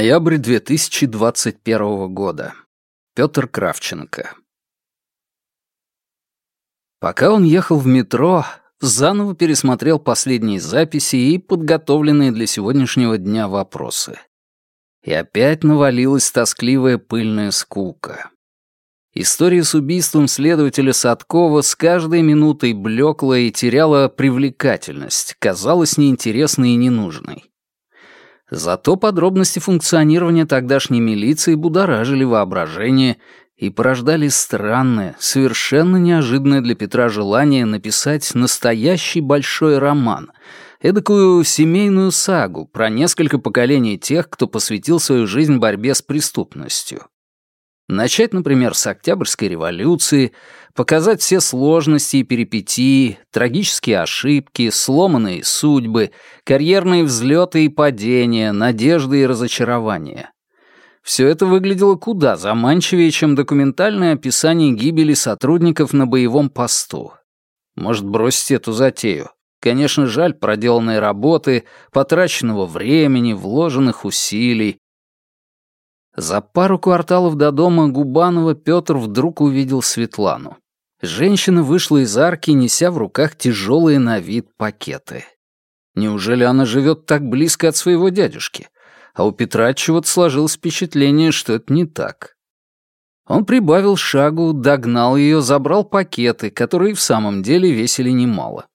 Ноябрь 2021 года. Петр Кравченко. Пока он ехал в метро, заново пересмотрел последние записи и подготовленные для сегодняшнего дня вопросы. И опять навалилась тоскливая пыльная скука. История с убийством следователя Садкова с каждой минутой блекла и теряла привлекательность, казалась неинтересной и ненужной. Зато подробности функционирования тогдашней милиции будоражили воображение и порождали странное, совершенно неожиданное для Петра желание написать настоящий большой роман, эдакую семейную сагу про несколько поколений тех, кто посвятил свою жизнь борьбе с преступностью. Начать, например, с Октябрьской революции, показать все сложности и перипетии, трагические ошибки, сломанные судьбы, карьерные взлеты и падения, надежды и разочарования. Все это выглядело куда заманчивее, чем документальное описание гибели сотрудников на боевом посту. Может, бросить эту затею? Конечно, жаль проделанной работы, потраченного времени, вложенных усилий, за пару кварталов до дома Губанова Петр вдруг увидел Светлану. Женщина вышла из арки, неся в руках тяжелые на вид пакеты. Неужели она живет так близко от своего дядюшки? А у Петра чего-то сложилось впечатление, что это не так. Он прибавил шагу, догнал ее, забрал пакеты, которые в самом деле весили немало.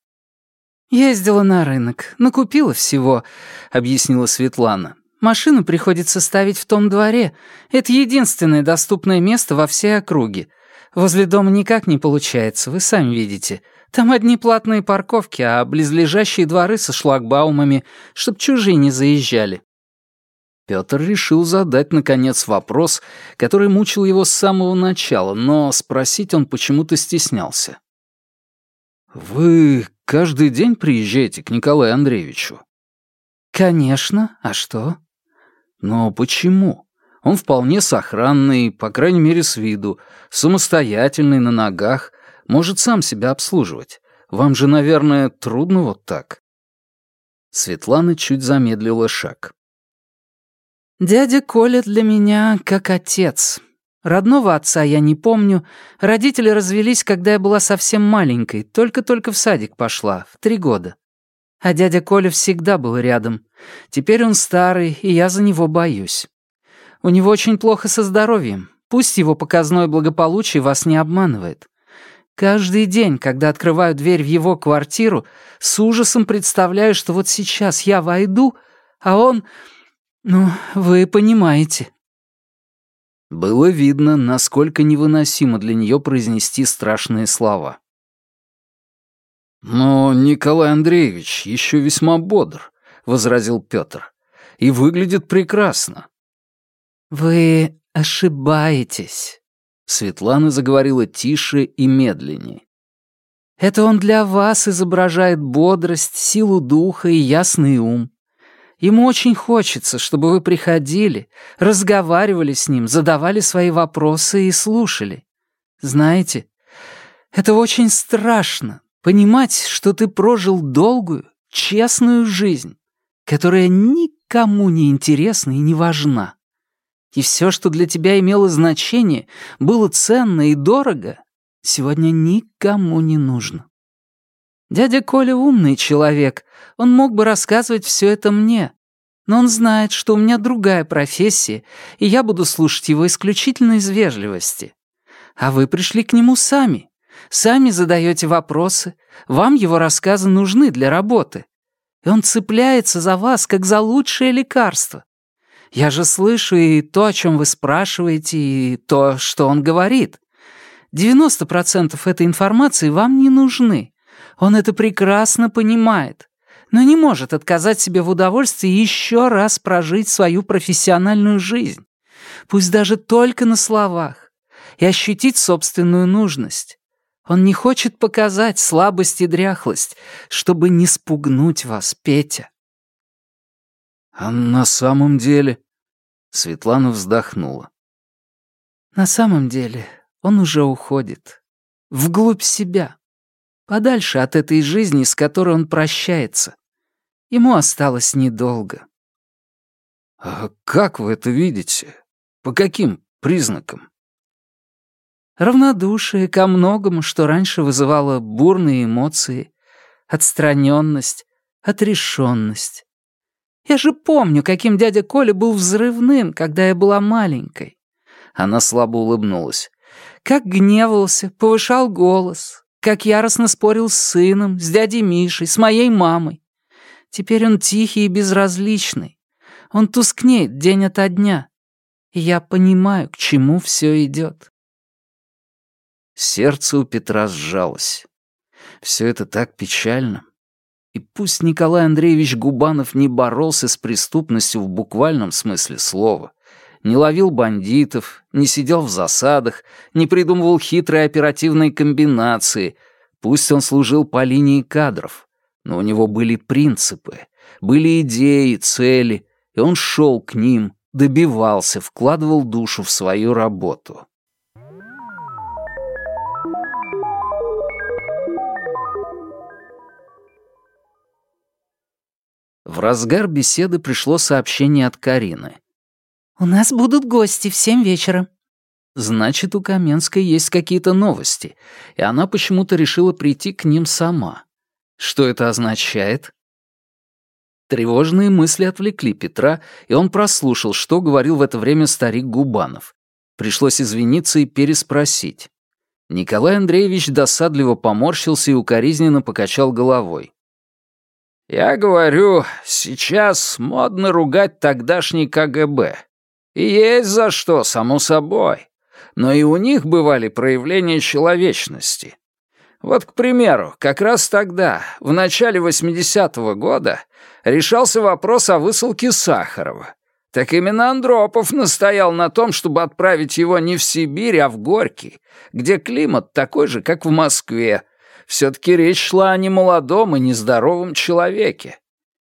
«Ездила на рынок, накупила всего», — объяснила Светлана. Машину приходится ставить в том дворе. Это единственное доступное место во всей округе. Возле дома никак не получается, вы сами видите. Там одни платные парковки, а близлежащие дворы со шлагбаумами, чтоб чужие не заезжали. Пётр решил задать, наконец, вопрос, который мучил его с самого начала, но спросить он почему-то стеснялся. «Вы каждый день приезжаете к Николаю Андреевичу?» «Конечно. А что?» Но почему? Он вполне сохранный, по крайней мере с виду, самостоятельный на ногах, может сам себя обслуживать. Вам же, наверное, трудно вот так. Светлана чуть замедлила шаг. «Дядя Коля для меня как отец. Родного отца я не помню. Родители развелись, когда я была совсем маленькой, только-только в садик пошла, в три года. А дядя Коля всегда был рядом. Теперь он старый, и я за него боюсь. У него очень плохо со здоровьем. Пусть его показное благополучие вас не обманывает. Каждый день, когда открываю дверь в его квартиру, с ужасом представляю, что вот сейчас я войду, а он... Ну, вы понимаете. Было видно, насколько невыносимо для нее произнести страшные слова. «Но Николай Андреевич еще весьма бодр», — возразил Петр. «И выглядит прекрасно». «Вы ошибаетесь», — Светлана заговорила тише и медленнее. «Это он для вас изображает бодрость, силу духа и ясный ум. Ему очень хочется, чтобы вы приходили, разговаривали с ним, задавали свои вопросы и слушали. Знаете, это очень страшно Понимать, что ты прожил долгую, честную жизнь, которая никому не интересна и не важна. И все, что для тебя имело значение, было ценно и дорого, сегодня никому не нужно. Дядя Коля умный человек, он мог бы рассказывать все это мне, но он знает, что у меня другая профессия, и я буду слушать его исключительно из вежливости. А вы пришли к нему сами, Сами задаете вопросы, вам его рассказы нужны для работы. И он цепляется за вас, как за лучшее лекарство. Я же слышу и то, о чем вы спрашиваете, и то, что он говорит. 90% этой информации вам не нужны. Он это прекрасно понимает, но не может отказать себе в удовольствии еще раз прожить свою профессиональную жизнь, пусть даже только на словах, и ощутить собственную нужность. Он не хочет показать слабость и дряхлость, чтобы не спугнуть вас, Петя. А на самом деле... Светлана вздохнула. На самом деле он уже уходит. вглубь себя, подальше от этой жизни, с которой он прощается. Ему осталось недолго. «А как вы это видите? По каким признакам?» Равнодушие ко многому, что раньше вызывало бурные эмоции, отстраненность, отрешенность. Я же помню, каким дядя Коля был взрывным, когда я была маленькой. Она слабо улыбнулась. Как гневался, повышал голос, как яростно спорил с сыном, с дядей Мишей, с моей мамой. Теперь он тихий и безразличный. Он тускнеет день ото дня. И я понимаю, к чему все идет. Сердце у Петра сжалось. Все это так печально. И пусть Николай Андреевич Губанов не боролся с преступностью в буквальном смысле слова, не ловил бандитов, не сидел в засадах, не придумывал хитрые оперативные комбинации, пусть он служил по линии кадров, но у него были принципы, были идеи, цели, и он шел к ним, добивался, вкладывал душу в свою работу. В разгар беседы пришло сообщение от Карины. «У нас будут гости в семь вечера». Значит, у Каменской есть какие-то новости, и она почему-то решила прийти к ним сама. Что это означает? Тревожные мысли отвлекли Петра, и он прослушал, что говорил в это время старик Губанов. Пришлось извиниться и переспросить. Николай Андреевич досадливо поморщился и укоризненно покачал головой. Я говорю, сейчас модно ругать тогдашний КГБ. И есть за что, само собой. Но и у них бывали проявления человечности. Вот, к примеру, как раз тогда, в начале 80-го года, решался вопрос о высылке Сахарова. Так именно Андропов настоял на том, чтобы отправить его не в Сибирь, а в Горький, где климат такой же, как в Москве, все-таки речь шла о немолодом и нездоровом человеке.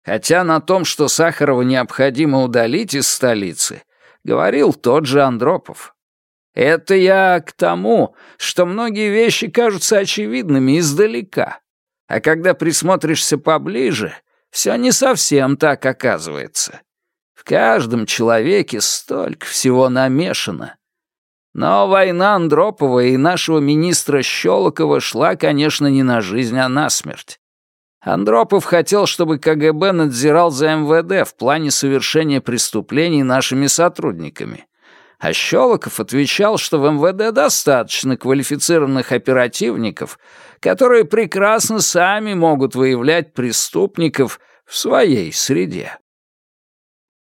Хотя на том, что Сахарова необходимо удалить из столицы, говорил тот же Андропов. Это я к тому, что многие вещи кажутся очевидными издалека. А когда присмотришься поближе, все не совсем так оказывается. В каждом человеке столько всего намешано. Но война Андропова и нашего министра Щелокова шла, конечно, не на жизнь, а на смерть. Андропов хотел, чтобы КГБ надзирал за МВД в плане совершения преступлений нашими сотрудниками. А Щелоков отвечал, что в МВД достаточно квалифицированных оперативников, которые прекрасно сами могут выявлять преступников в своей среде.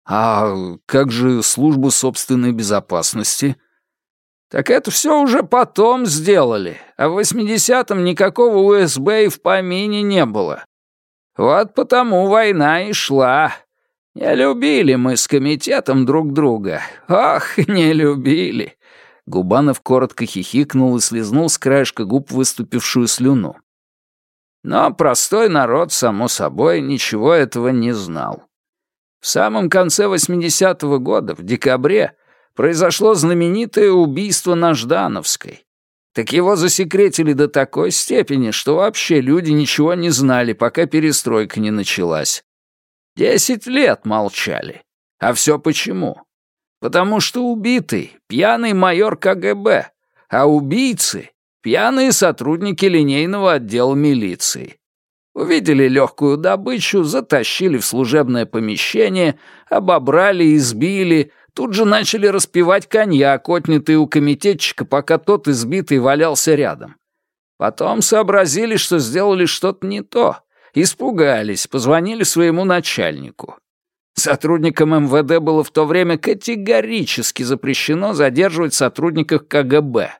«А как же службу собственной безопасности?» Так это все уже потом сделали, а в 80-м никакого УСБ и в помине не было. Вот потому война и шла. Не любили мы с комитетом друг друга. Ох, не любили. Губанов коротко хихикнул и слезнул с краешка губ выступившую слюну. Но простой народ, само собой, ничего этого не знал. В самом конце 80-го года, в декабре, произошло знаменитое убийство на Ждановской. Так его засекретили до такой степени, что вообще люди ничего не знали, пока перестройка не началась. Десять лет молчали. А все почему? Потому что убитый — пьяный майор КГБ, а убийцы — пьяные сотрудники линейного отдела милиции. Увидели легкую добычу, затащили в служебное помещение, обобрали, избили, Тут же начали распивать коньяк, отнятый у комитетчика, пока тот избитый валялся рядом. Потом сообразили, что сделали что-то не то. Испугались, позвонили своему начальнику. Сотрудникам МВД было в то время категорически запрещено задерживать сотрудников КГБ.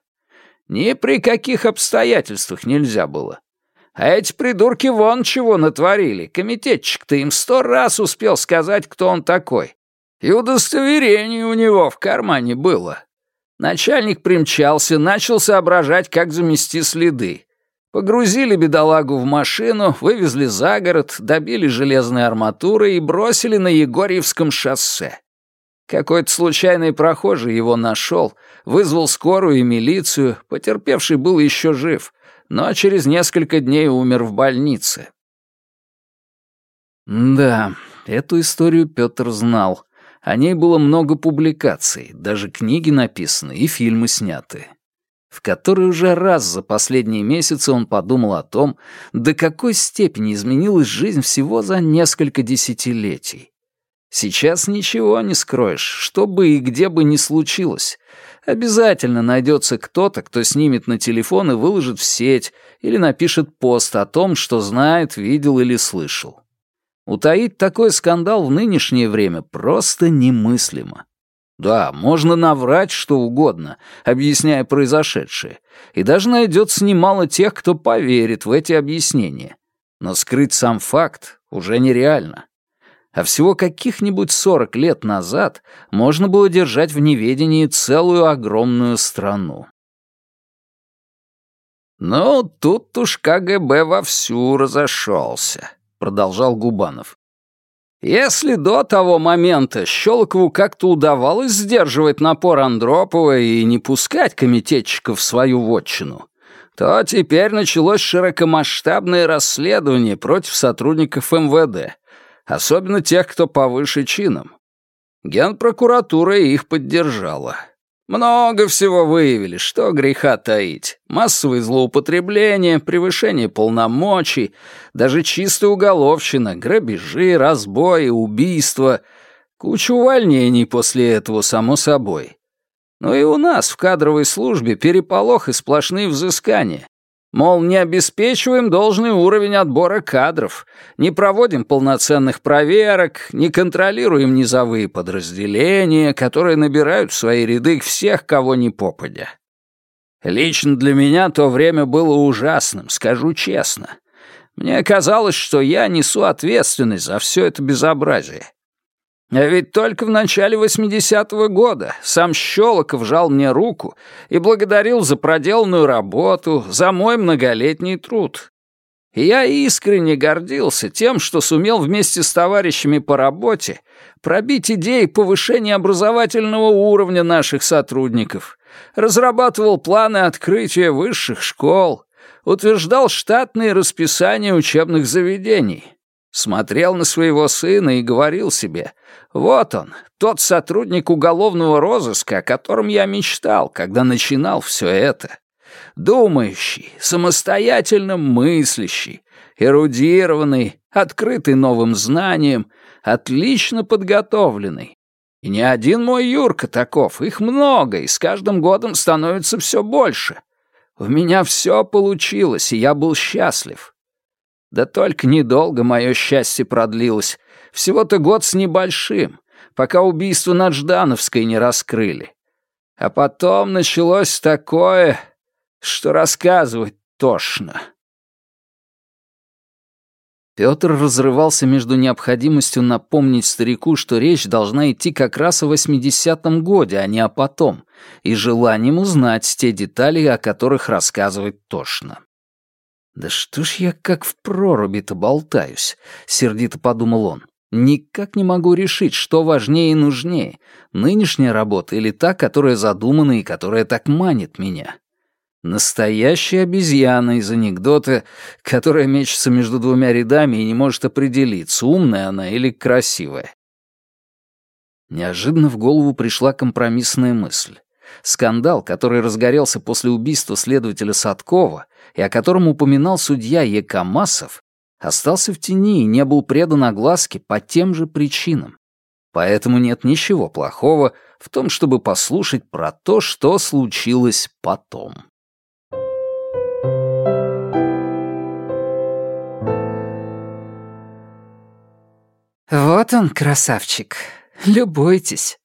Ни при каких обстоятельствах нельзя было. А эти придурки вон чего натворили. Комитетчик-то им сто раз успел сказать, кто он такой. И удостоверение у него в кармане было. Начальник примчался, начал соображать, как замести следы. Погрузили бедолагу в машину, вывезли за город, добили железной арматурой и бросили на Егорьевском шоссе. Какой-то случайный прохожий его нашел, вызвал скорую и милицию, потерпевший был еще жив, но через несколько дней умер в больнице. Да, эту историю Петр знал. О ней было много публикаций, даже книги написаны и фильмы сняты. В который уже раз за последние месяцы он подумал о том, до какой степени изменилась жизнь всего за несколько десятилетий. Сейчас ничего не скроешь, что бы и где бы ни случилось. Обязательно найдется кто-то, кто снимет на телефон и выложит в сеть или напишет пост о том, что знает, видел или слышал. Утаить такой скандал в нынешнее время просто немыслимо. Да, можно наврать что угодно, объясняя произошедшее, и даже найдется немало тех, кто поверит в эти объяснения. Но скрыть сам факт уже нереально а всего каких-нибудь сорок лет назад можно было держать в неведении целую огромную страну. «Ну, тут уж КГБ вовсю разошелся», — продолжал Губанов. «Если до того момента Щелкову как-то удавалось сдерживать напор Андропова и не пускать комитетчиков в свою вотчину, то теперь началось широкомасштабное расследование против сотрудников МВД, особенно тех, кто повыше чином. Генпрокуратура их поддержала. Много всего выявили, что греха таить. Массовые злоупотребления, превышение полномочий, даже чистая уголовщина, грабежи, разбои, убийства. Куча увольнений после этого, само собой. Но и у нас в кадровой службе переполох и сплошные взыскания. Мол, не обеспечиваем должный уровень отбора кадров, не проводим полноценных проверок, не контролируем низовые подразделения, которые набирают в свои ряды всех, кого не попадя. Лично для меня то время было ужасным, скажу честно. Мне казалось, что я несу ответственность за все это безобразие. А ведь только в начале 80-го года сам Щелоков жал мне руку и благодарил за проделанную работу, за мой многолетний труд. И я искренне гордился тем, что сумел вместе с товарищами по работе пробить идеи повышения образовательного уровня наших сотрудников, разрабатывал планы открытия высших школ, утверждал штатные расписания учебных заведений, смотрел на своего сына и говорил себе — вот он, тот сотрудник уголовного розыска, о котором я мечтал, когда начинал все это. Думающий, самостоятельно мыслящий, эрудированный, открытый новым знаниям, отлично подготовленный. И не один мой Юрка таков, их много, и с каждым годом становится все больше. У меня все получилось, и я был счастлив. Да только недолго мое счастье продлилось. Всего-то год с небольшим, пока убийство над Ждановской не раскрыли. А потом началось такое, что рассказывать тошно. Петр разрывался между необходимостью напомнить старику, что речь должна идти как раз о 80-м годе, а не о потом, и желанием узнать те детали, о которых рассказывать тошно. «Да что ж я как в проруби-то болтаюсь», — сердито подумал он. Никак не могу решить, что важнее и нужнее, нынешняя работа или та, которая задумана и которая так манит меня. Настоящая обезьяна из анекдота, которая мечется между двумя рядами и не может определиться, умная она или красивая. Неожиданно в голову пришла компромиссная мысль. Скандал, который разгорелся после убийства следователя Садкова и о котором упоминал судья Екамасов, остался в тени и не был предан огласке по тем же причинам. Поэтому нет ничего плохого в том, чтобы послушать про то, что случилось потом. «Вот он, красавчик. Любуйтесь».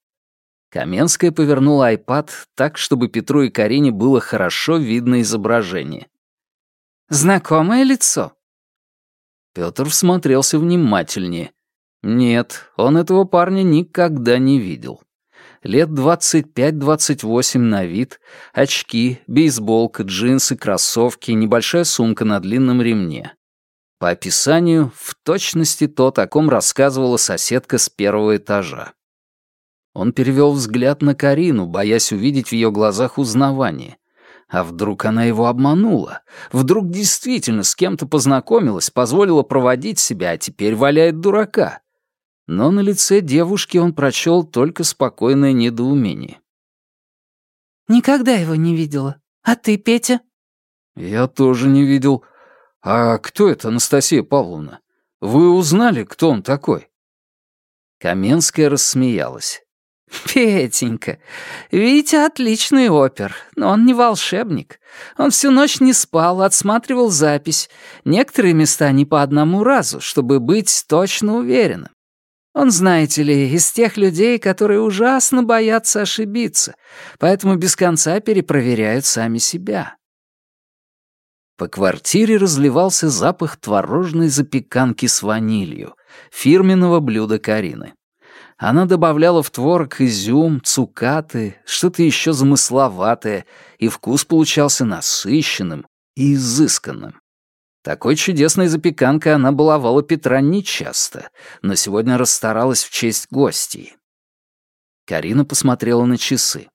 Каменская повернула айпад так, чтобы Петру и Карине было хорошо видно изображение. «Знакомое лицо?» Пётр всмотрелся внимательнее. Нет, он этого парня никогда не видел. Лет двадцать пять-двадцать восемь на вид, очки, бейсболка, джинсы, кроссовки, небольшая сумка на длинном ремне. По описанию, в точности то, о ком рассказывала соседка с первого этажа. Он перевел взгляд на Карину, боясь увидеть в ее глазах узнавание. А вдруг она его обманула? Вдруг действительно с кем-то познакомилась, позволила проводить себя, а теперь валяет дурака? Но на лице девушки он прочел только спокойное недоумение. «Никогда его не видела. А ты, Петя?» «Я тоже не видел. А кто это, Анастасия Павловна? Вы узнали, кто он такой?» Каменская рассмеялась. «Петенька, Витя отличный опер, но он не волшебник. Он всю ночь не спал, отсматривал запись. Некоторые места не по одному разу, чтобы быть точно уверенным. Он, знаете ли, из тех людей, которые ужасно боятся ошибиться, поэтому без конца перепроверяют сами себя». По квартире разливался запах творожной запеканки с ванилью, фирменного блюда Карины. Она добавляла в творог изюм, цукаты, что-то еще замысловатое, и вкус получался насыщенным и изысканным. Такой чудесной запеканкой она баловала Петра нечасто, но сегодня расстаралась в честь гостей. Карина посмотрела на часы.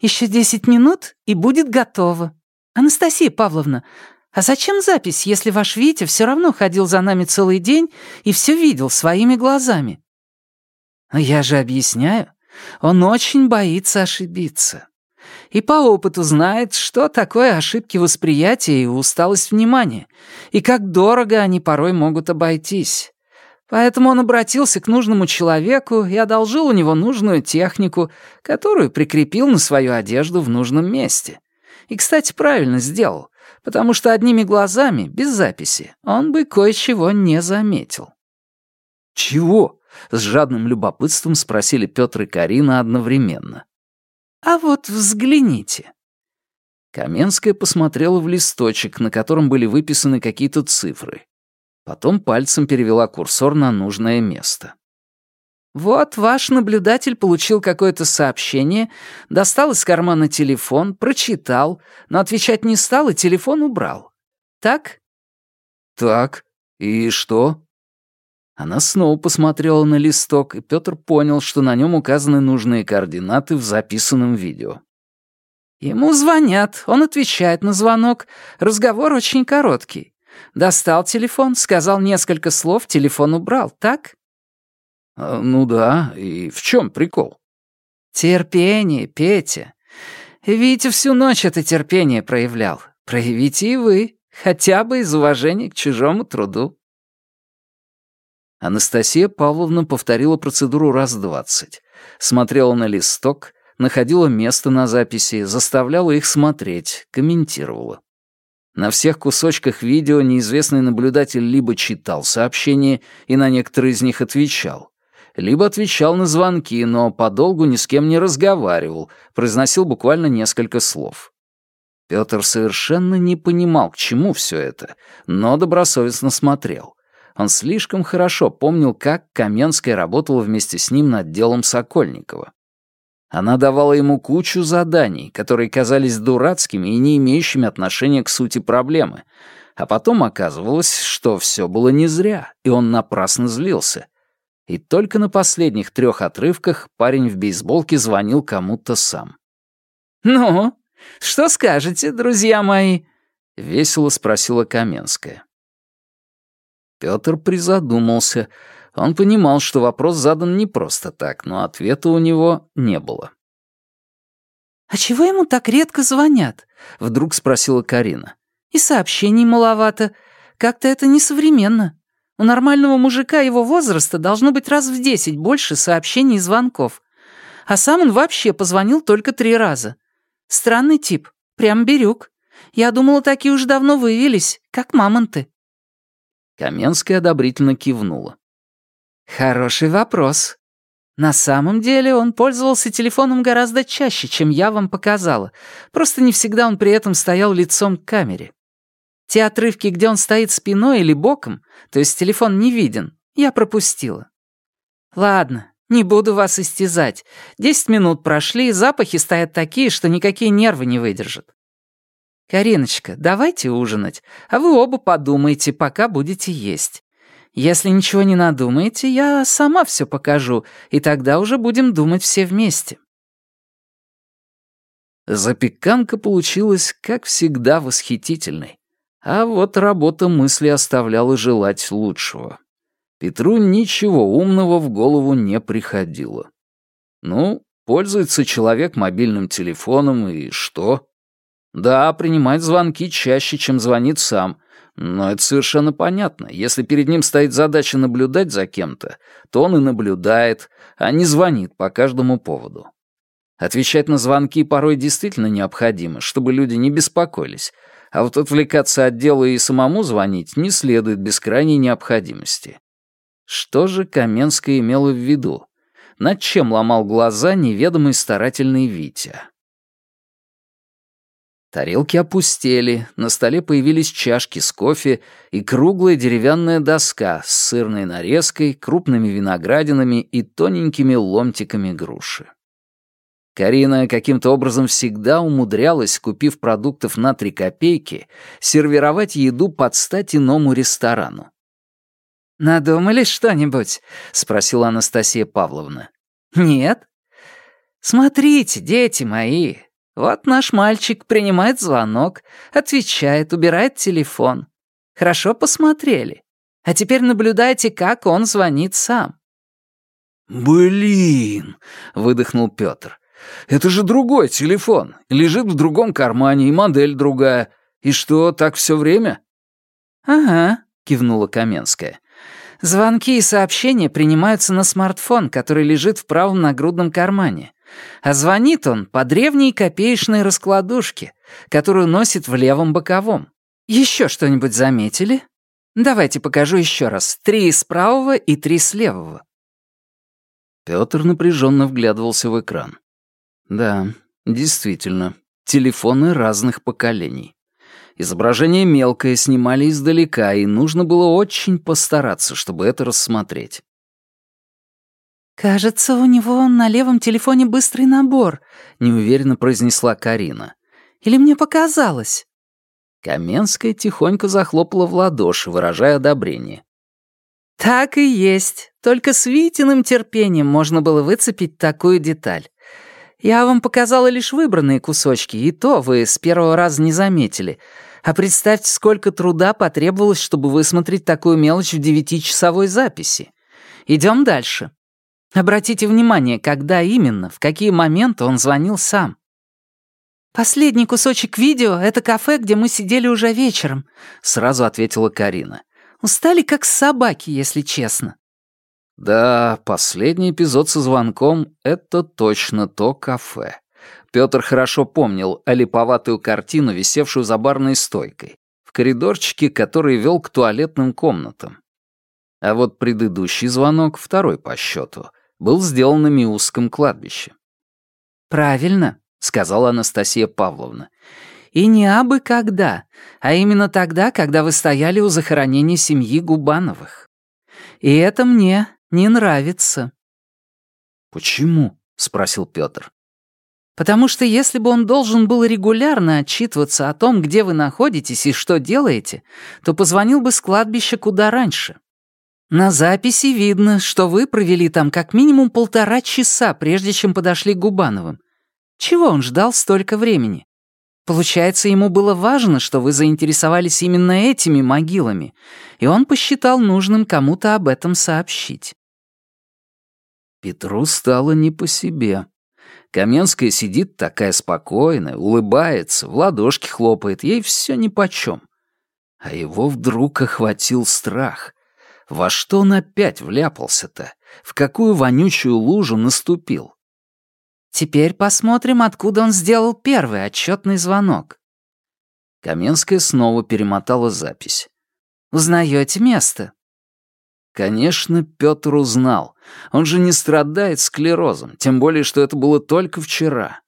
«Еще десять минут, и будет готово. Анастасия Павловна, а зачем запись, если ваш Витя все равно ходил за нами целый день и все видел своими глазами?» «Я же объясняю, он очень боится ошибиться. И по опыту знает, что такое ошибки восприятия и усталость внимания, и как дорого они порой могут обойтись. Поэтому он обратился к нужному человеку и одолжил у него нужную технику, которую прикрепил на свою одежду в нужном месте. И, кстати, правильно сделал, потому что одними глазами, без записи, он бы кое-чего не заметил. «Чего?» — с жадным любопытством спросили Петр и Карина одновременно. «А вот взгляните». Каменская посмотрела в листочек, на котором были выписаны какие-то цифры. Потом пальцем перевела курсор на нужное место. «Вот ваш наблюдатель получил какое-то сообщение, достал из кармана телефон, прочитал, но отвечать не стал и телефон убрал. Так?» «Так. И что?» Она снова посмотрела на листок, и Петр понял, что на нем указаны нужные координаты в записанном видео. Ему звонят, он отвечает на звонок. Разговор очень короткий. Достал телефон, сказал несколько слов, телефон убрал, так? А, ну да, и в чем прикол? Терпение, Петя. Витя всю ночь это терпение проявлял. Проявите и вы, хотя бы из уважения к чужому труду. Анастасия Павловна повторила процедуру раз двадцать. Смотрела на листок, находила место на записи, заставляла их смотреть, комментировала. На всех кусочках видео неизвестный наблюдатель либо читал сообщения и на некоторые из них отвечал, либо отвечал на звонки, но подолгу ни с кем не разговаривал, произносил буквально несколько слов. Пётр совершенно не понимал, к чему все это, но добросовестно смотрел. Он слишком хорошо помнил, как Каменская работала вместе с ним над делом Сокольникова. Она давала ему кучу заданий, которые казались дурацкими и не имеющими отношения к сути проблемы, а потом оказывалось, что все было не зря, и он напрасно злился. И только на последних трех отрывках парень в бейсболке звонил кому-то сам. «Ну, что скажете, друзья мои?» — весело спросила Каменская. Пётр призадумался. Он понимал, что вопрос задан не просто так, но ответа у него не было. «А чего ему так редко звонят?» — вдруг спросила Карина. «И сообщений маловато. Как-то это несовременно. У нормального мужика его возраста должно быть раз в десять больше сообщений и звонков. А сам он вообще позвонил только три раза. Странный тип, прям бирюк. Я думала, такие уж давно вывелись, как мамонты». Каменская одобрительно кивнула. «Хороший вопрос. На самом деле он пользовался телефоном гораздо чаще, чем я вам показала. Просто не всегда он при этом стоял лицом к камере. Те отрывки, где он стоит спиной или боком, то есть телефон не виден, я пропустила. Ладно, не буду вас истязать. Десять минут прошли, запахи стоят такие, что никакие нервы не выдержат. «Кариночка, давайте ужинать, а вы оба подумайте, пока будете есть. Если ничего не надумаете, я сама все покажу, и тогда уже будем думать все вместе». Запеканка получилась, как всегда, восхитительной. А вот работа мысли оставляла желать лучшего. Петру ничего умного в голову не приходило. Ну, пользуется человек мобильным телефоном, и что? Да, принимает звонки чаще, чем звонит сам, но это совершенно понятно. Если перед ним стоит задача наблюдать за кем-то, то он и наблюдает, а не звонит по каждому поводу. Отвечать на звонки порой действительно необходимо, чтобы люди не беспокоились, а вот отвлекаться от дела и самому звонить не следует без крайней необходимости. Что же Каменская имела в виду? Над чем ломал глаза неведомый старательный Витя? Тарелки опустели, на столе появились чашки с кофе и круглая деревянная доска с сырной нарезкой, крупными виноградинами и тоненькими ломтиками груши. Карина каким-то образом всегда умудрялась, купив продуктов на три копейки, сервировать еду под стать иному ресторану. «Надумали что-нибудь?» — спросила Анастасия Павловна. «Нет?» «Смотрите, дети мои, вот наш мальчик принимает звонок, отвечает, убирает телефон. Хорошо посмотрели. А теперь наблюдайте, как он звонит сам». «Блин!» — выдохнул Пётр. Это же другой телефон. Лежит в другом кармане, и модель другая. И что, так все время?» «Ага», — кивнула Каменская. «Звонки и сообщения принимаются на смартфон, который лежит в правом нагрудном кармане. А звонит он по древней копеечной раскладушке, которую носит в левом боковом. Еще что-нибудь заметили? Давайте покажу еще раз. Три с правого и три с левого». Пётр напряженно вглядывался в экран. Да, действительно, телефоны разных поколений. Изображение мелкое, снимали издалека, и нужно было очень постараться, чтобы это рассмотреть. «Кажется, у него на левом телефоне быстрый набор», — неуверенно произнесла Карина. «Или мне показалось?» Каменская тихонько захлопала в ладоши, выражая одобрение. «Так и есть. Только с Витиным терпением можно было выцепить такую деталь. Я вам показала лишь выбранные кусочки, и то вы с первого раза не заметили. А представьте, сколько труда потребовалось, чтобы высмотреть такую мелочь в девятичасовой записи. Идем дальше. Обратите внимание, когда именно, в какие моменты он звонил сам. «Последний кусочек видео — это кафе, где мы сидели уже вечером», — сразу ответила Карина. «Устали как собаки, если честно». Да, последний эпизод со звонком — это точно то кафе. Пётр хорошо помнил олиповатую картину, висевшую за барной стойкой, в коридорчике, который вел к туалетным комнатам. А вот предыдущий звонок, второй по счету, был сделан на Миусском кладбище. «Правильно», — сказала Анастасия Павловна. «И не абы когда, а именно тогда, когда вы стояли у захоронения семьи Губановых. И это мне не нравится». «Почему?» — спросил Пётр. «Потому что если бы он должен был регулярно отчитываться о том, где вы находитесь и что делаете, то позвонил бы с кладбища куда раньше. На записи видно, что вы провели там как минимум полтора часа, прежде чем подошли к Губановым. Чего он ждал столько времени? Получается, ему было важно, что вы заинтересовались именно этими могилами, и он посчитал нужным кому-то об этом сообщить. Петру стало не по себе. Каменская сидит такая спокойная, улыбается, в ладошки хлопает, ей все нипочем. А его вдруг охватил страх. Во что он опять вляпался-то? В какую вонючую лужу наступил? Теперь посмотрим, откуда он сделал первый отчетный звонок. Каменская снова перемотала запись. «Узнаете место?» Конечно, Петр узнал. Он же не страдает склерозом, тем более, что это было только вчера.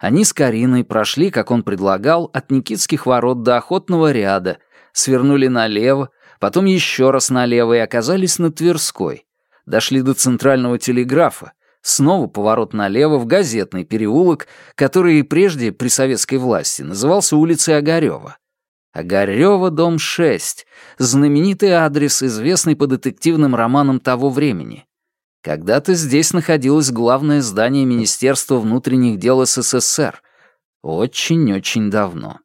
Они с Кариной прошли, как он предлагал, от Никитских ворот до Охотного ряда, свернули налево, потом еще раз налево и оказались на Тверской. Дошли до Центрального телеграфа, снова поворот налево в газетный переулок, который и прежде при советской власти назывался улицей Огарева. Огарёва, дом 6, знаменитый адрес, известный по детективным романам того времени. Когда-то здесь находилось главное здание Министерства внутренних дел СССР. Очень-очень давно.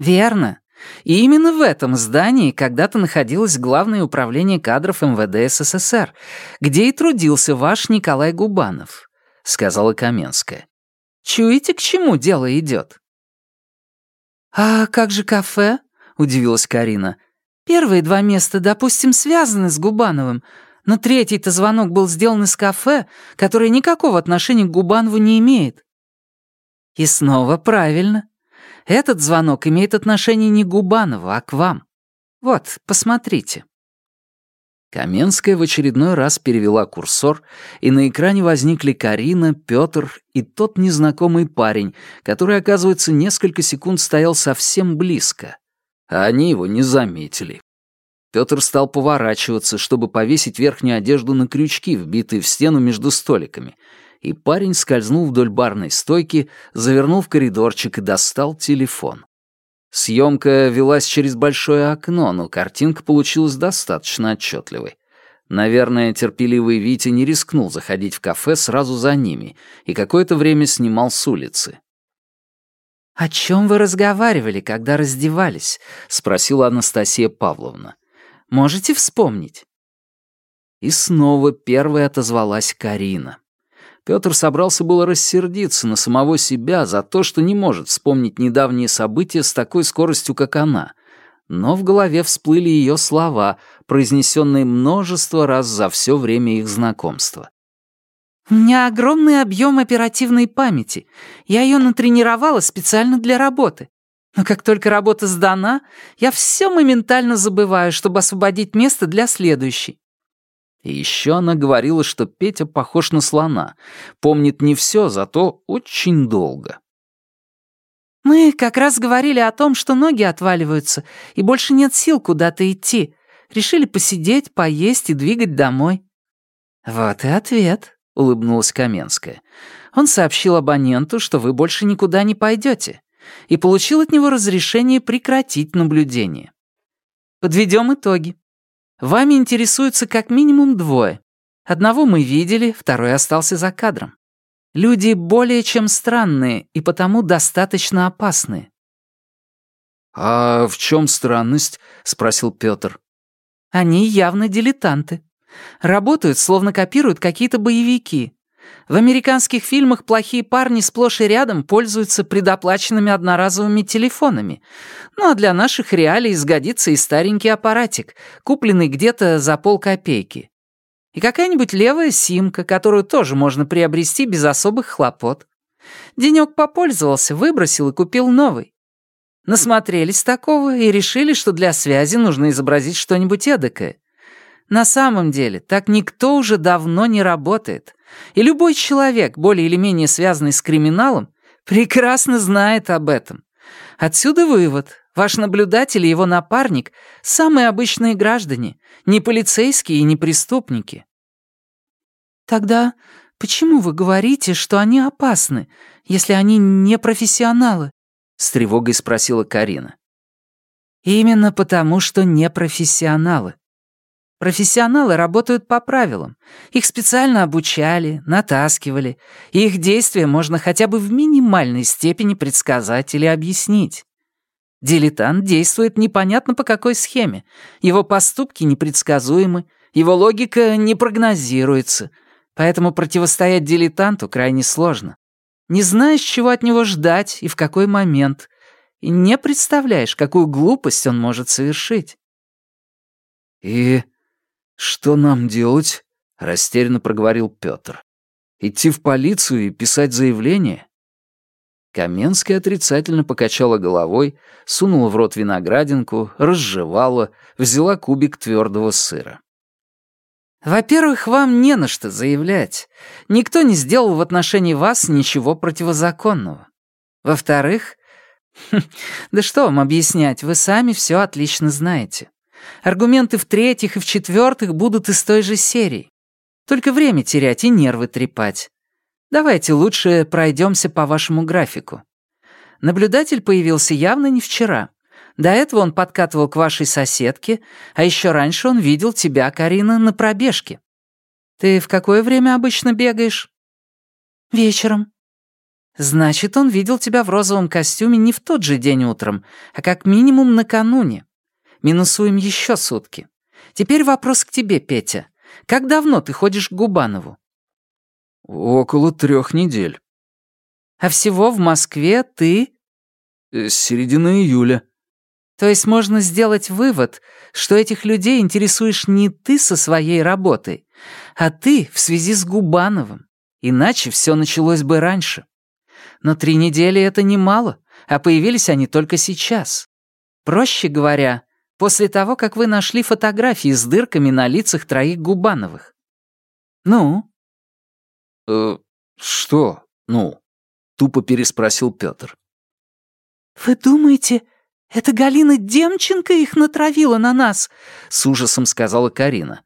Верно. И именно в этом здании когда-то находилось Главное управление кадров МВД СССР, где и трудился ваш Николай Губанов, сказала Каменская. Чуете, к чему дело идет? «А как же кафе?» — удивилась Карина. «Первые два места, допустим, связаны с Губановым, но третий-то звонок был сделан из кафе, которое никакого отношения к Губанову не имеет». «И снова правильно. Этот звонок имеет отношение не к Губанову, а к вам. Вот, посмотрите». Каменская в очередной раз перевела курсор, и на экране возникли Карина, Пётр и тот незнакомый парень, который, оказывается, несколько секунд стоял совсем близко. А они его не заметили. Пётр стал поворачиваться, чтобы повесить верхнюю одежду на крючки, вбитые в стену между столиками, и парень скользнул вдоль барной стойки, завернул в коридорчик и достал телефон. Съемка велась через большое окно, но картинка получилась достаточно отчетливой. Наверное, терпеливый Витя не рискнул заходить в кафе сразу за ними и какое-то время снимал с улицы. «О чем вы разговаривали, когда раздевались?» — спросила Анастасия Павловна. «Можете вспомнить?» И снова первой отозвалась Карина. Петр собрался было рассердиться на самого себя за то, что не может вспомнить недавние события с такой скоростью, как она. Но в голове всплыли ее слова, произнесенные множество раз за все время их знакомства. «У меня огромный объем оперативной памяти. Я ее натренировала специально для работы. Но как только работа сдана, я все моментально забываю, чтобы освободить место для следующей. И еще она говорила, что Петя похож на слона, помнит не все, зато очень долго. «Мы как раз говорили о том, что ноги отваливаются, и больше нет сил куда-то идти. Решили посидеть, поесть и двигать домой». «Вот и ответ», — улыбнулась Каменская. «Он сообщил абоненту, что вы больше никуда не пойдете, и получил от него разрешение прекратить наблюдение. Подведем итоги. Вами интересуются как минимум двое. Одного мы видели, второй остался за кадром. Люди более чем странные и потому достаточно опасные. «А в чем странность?» — спросил Петр. «Они явно дилетанты. Работают, словно копируют какие-то боевики. В американских фильмах плохие парни сплошь и рядом пользуются предоплаченными одноразовыми телефонами. Ну а для наших реалий сгодится и старенький аппаратик, купленный где-то за полкопейки. И какая-нибудь левая симка, которую тоже можно приобрести без особых хлопот. Денёк попользовался, выбросил и купил новый. Насмотрелись такого и решили, что для связи нужно изобразить что-нибудь эдакое. На самом деле, так никто уже давно не работает. И любой человек, более или менее связанный с криминалом, прекрасно знает об этом. Отсюда вывод. Ваш наблюдатель и его напарник — самые обычные граждане, не полицейские и не преступники. Тогда почему вы говорите, что они опасны, если они не профессионалы? С тревогой спросила Карина. Именно потому, что не профессионалы. Профессионалы работают по правилам. Их специально обучали, натаскивали, и их действия можно хотя бы в минимальной степени предсказать или объяснить. Дилетант действует непонятно по какой схеме. Его поступки непредсказуемы, его логика не прогнозируется. Поэтому противостоять дилетанту крайне сложно. Не знаешь, чего от него ждать и в какой момент. И не представляешь, какую глупость он может совершить. «И «Что нам делать?» — растерянно проговорил Петр. «Идти в полицию и писать заявление?» Каменская отрицательно покачала головой, сунула в рот виноградинку, разжевала, взяла кубик твердого сыра. «Во-первых, вам не на что заявлять. Никто не сделал в отношении вас ничего противозаконного. Во-вторых, да что вам объяснять, вы сами все отлично знаете. Аргументы в-третьих и в-четвертых будут из той же серии. Только время терять и нервы трепать. Давайте лучше пройдемся по вашему графику. Наблюдатель появился явно не вчера. До этого он подкатывал к вашей соседке, а еще раньше он видел тебя, Карина, на пробежке. Ты в какое время обычно бегаешь? Вечером. Значит, он видел тебя в розовом костюме не в тот же день утром, а как минимум накануне. Минусуем еще сутки. Теперь вопрос к тебе, Петя. Как давно ты ходишь к Губанову? Около трех недель. А всего в Москве ты? С середины июля. То есть можно сделать вывод, что этих людей интересуешь не ты со своей работой, а ты в связи с Губановым. Иначе все началось бы раньше. Но три недели — это немало, а появились они только сейчас. Проще говоря, после того, как вы нашли фотографии с дырками на лицах троих Губановых. Ну? «Э, что «ну»?» — тупо переспросил Пётр. «Вы думаете, это Галина Демченко их натравила на нас?» — с ужасом сказала Карина.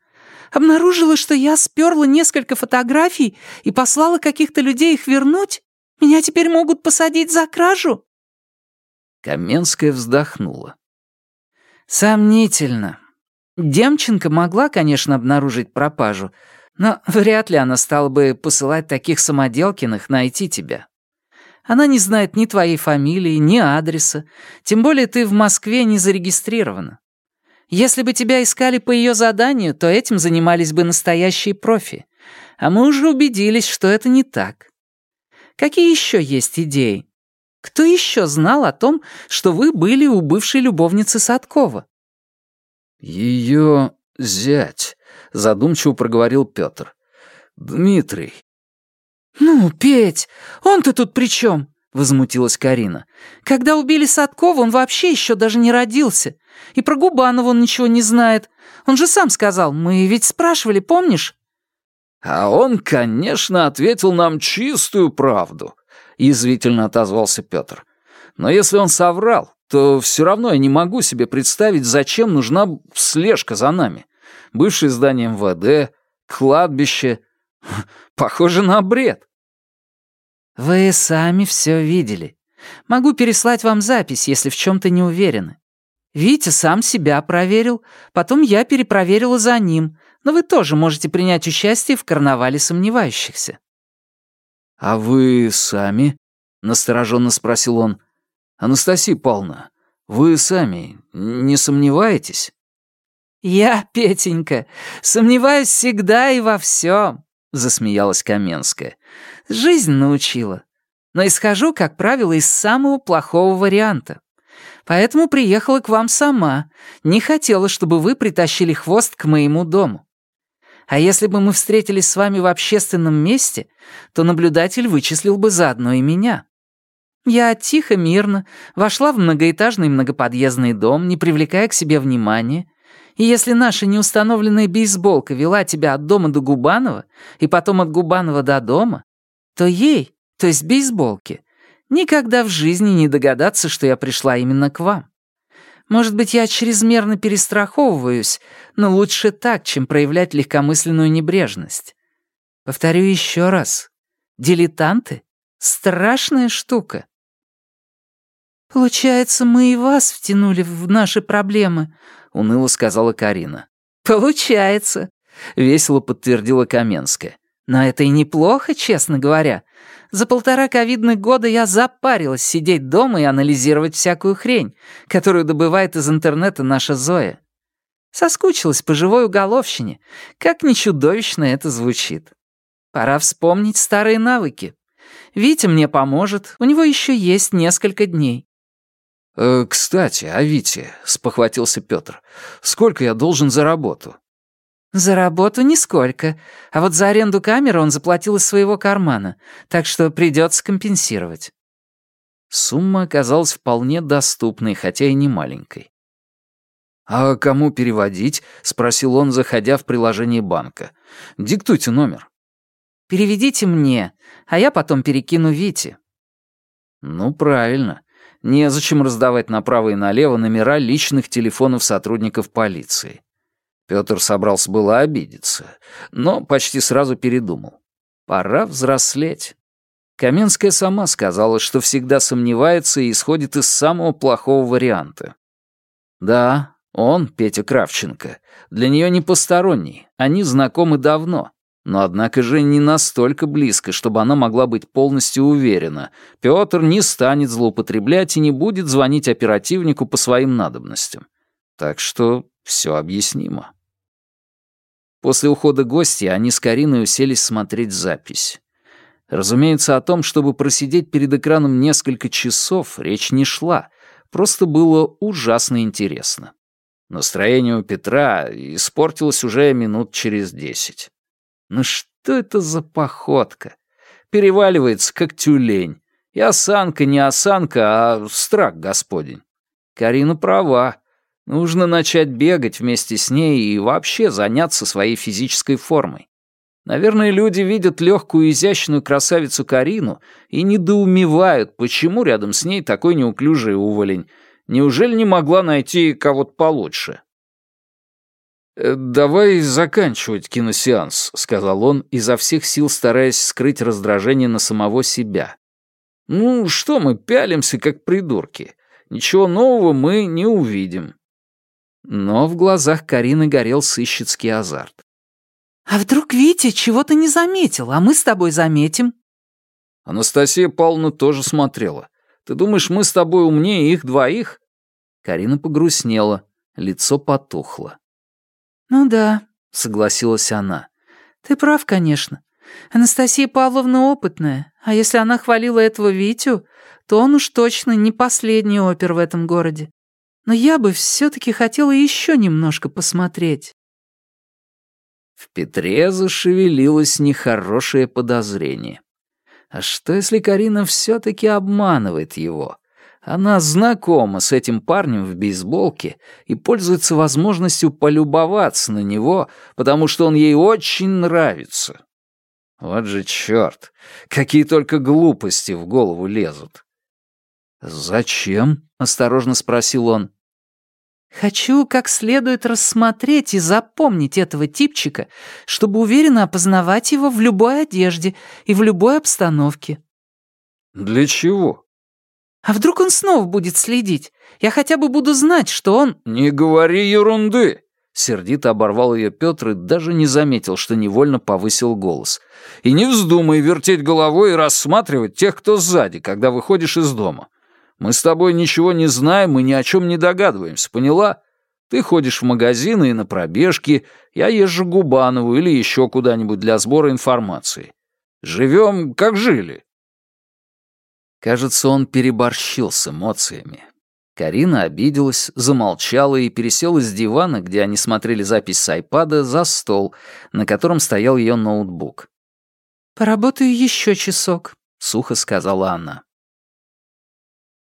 «Обнаружила, что я сперла несколько фотографий и послала каких-то людей их вернуть? Меня теперь могут посадить за кражу?» Каменская вздохнула. «Сомнительно. Демченко могла, конечно, обнаружить пропажу, но вряд ли она стала бы посылать таких самоделкиных найти тебя. Она не знает ни твоей фамилии, ни адреса, тем более ты в Москве не зарегистрирована. Если бы тебя искали по ее заданию, то этим занимались бы настоящие профи. А мы уже убедились, что это не так. Какие еще есть идеи? Кто еще знал о том, что вы были у бывшей любовницы Садкова? Ее зять, задумчиво проговорил Петр. Дмитрий. Ну, Петь, он-то тут при чем? возмутилась Карина. Когда убили Садкова, он вообще еще даже не родился. И про Губанова он ничего не знает. Он же сам сказал, мы ведь спрашивали, помнишь? А он, конечно, ответил нам чистую правду, язвительно отозвался Петр. Но если он соврал, то все равно я не могу себе представить, зачем нужна слежка за нами. Бывшее здание МВД, кладбище. Похоже на бред. Вы сами все видели. Могу переслать вам запись, если в чем-то не уверены. Витя сам себя проверил, потом я перепроверила за ним, но вы тоже можете принять участие в карнавале сомневающихся». «А вы сами?» — настороженно спросил он. «Анастасия Павловна, вы сами не сомневаетесь?» «Я, Петенька, сомневаюсь всегда и во всем», — засмеялась Каменская. «Жизнь научила. Но исхожу, как правило, из самого плохого варианта. Поэтому приехала к вам сама. Не хотела, чтобы вы притащили хвост к моему дому. А если бы мы встретились с вами в общественном месте, то наблюдатель вычислил бы заодно и меня. Я тихо, мирно вошла в многоэтажный многоподъездный дом, не привлекая к себе внимания, и если наша неустановленная бейсболка вела тебя от дома до Губанова и потом от Губанова до дома, то ей, то есть бейсболке, Никогда в жизни не догадаться, что я пришла именно к вам. Может быть, я чрезмерно перестраховываюсь, но лучше так, чем проявлять легкомысленную небрежность. Повторю еще раз. Дилетанты — страшная штука. «Получается, мы и вас втянули в наши проблемы», — уныло сказала Карина. «Получается», — весело подтвердила Каменская. «Но это и неплохо, честно говоря. За полтора ковидных года я запарилась сидеть дома и анализировать всякую хрень, которую добывает из интернета наша Зоя. Соскучилась по живой уголовщине. Как ни чудовищно это звучит. Пора вспомнить старые навыки. Витя мне поможет, у него еще есть несколько дней. «Э, «Кстати, о Вите», — спохватился Петр. «Сколько я должен за работу?» «За работу нисколько, а вот за аренду камеры он заплатил из своего кармана, так что придется компенсировать». Сумма оказалась вполне доступной, хотя и не маленькой. «А кому переводить?» — спросил он, заходя в приложение банка. «Диктуйте номер». «Переведите мне, а я потом перекину Вите». «Ну, правильно. Незачем раздавать направо и налево номера личных телефонов сотрудников полиции. Пётр собрался было обидеться, но почти сразу передумал. Пора взрослеть. Каменская сама сказала, что всегда сомневается и исходит из самого плохого варианта. Да, он, Петя Кравченко, для нее не посторонний, они знакомы давно, но однако же не настолько близко, чтобы она могла быть полностью уверена. Петр не станет злоупотреблять и не будет звонить оперативнику по своим надобностям. Так что все объяснимо. После ухода гостя они с Кариной уселись смотреть запись. Разумеется, о том, чтобы просидеть перед экраном несколько часов, речь не шла. Просто было ужасно интересно. Настроение у Петра испортилось уже минут через десять. Ну что это за походка? Переваливается, как тюлень. И осанка не осанка, а страх господень. Карина права. Нужно начать бегать вместе с ней и вообще заняться своей физической формой. Наверное, люди видят легкую изящную красавицу Карину и недоумевают, почему рядом с ней такой неуклюжий уволень. Неужели не могла найти кого-то получше? «Э, «Давай заканчивать киносеанс», — сказал он, изо всех сил стараясь скрыть раздражение на самого себя. «Ну, что мы пялимся, как придурки? Ничего нового мы не увидим». Но в глазах Карины горел сыщицкий азарт. «А вдруг Витя чего-то не заметил, а мы с тобой заметим?» Анастасия Павловна тоже смотрела. «Ты думаешь, мы с тобой умнее их двоих?» Карина погрустнела, лицо потухло. «Ну да», — согласилась она. «Ты прав, конечно. Анастасия Павловна опытная, а если она хвалила этого Витю, то он уж точно не последний опер в этом городе. Но я бы все-таки хотела еще немножко посмотреть». В Петре зашевелилось нехорошее подозрение. А что, если Карина все-таки обманывает его? Она знакома с этим парнем в бейсболке и пользуется возможностью полюбоваться на него, потому что он ей очень нравится. Вот же черт, какие только глупости в голову лезут. «Зачем?» — осторожно спросил он. Хочу как следует рассмотреть и запомнить этого типчика, чтобы уверенно опознавать его в любой одежде и в любой обстановке». «Для чего?» «А вдруг он снова будет следить? Я хотя бы буду знать, что он...» «Не говори ерунды!» Сердито оборвал ее Петр и даже не заметил, что невольно повысил голос. «И не вздумай вертеть головой и рассматривать тех, кто сзади, когда выходишь из дома. Мы с тобой ничего не знаем и ни о чем не догадываемся, поняла? Ты ходишь в магазины и на пробежки, я езжу к Губанову или еще куда-нибудь для сбора информации. Живем, как жили». Кажется, он переборщил с эмоциями. Карина обиделась, замолчала и пересела с дивана, где они смотрели запись с айпада, за стол, на котором стоял ее ноутбук. «Поработаю еще часок», — сухо сказала она.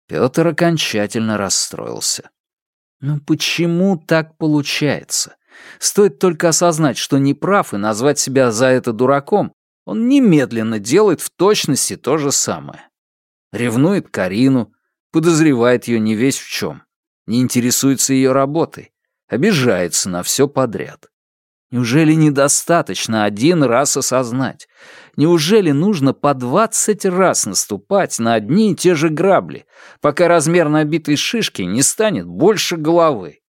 Пётр окончательно расстроился. Ну почему так получается? Стоит только осознать, что не прав и назвать себя за это дураком, он немедленно делает в точности то же самое. Ревнует Карину, подозревает ее не весь в чем, не интересуется ее работой, обижается на все подряд. Неужели недостаточно один раз осознать? Неужели нужно по двадцать раз наступать на одни и те же грабли, пока размер набитой шишки не станет больше головы?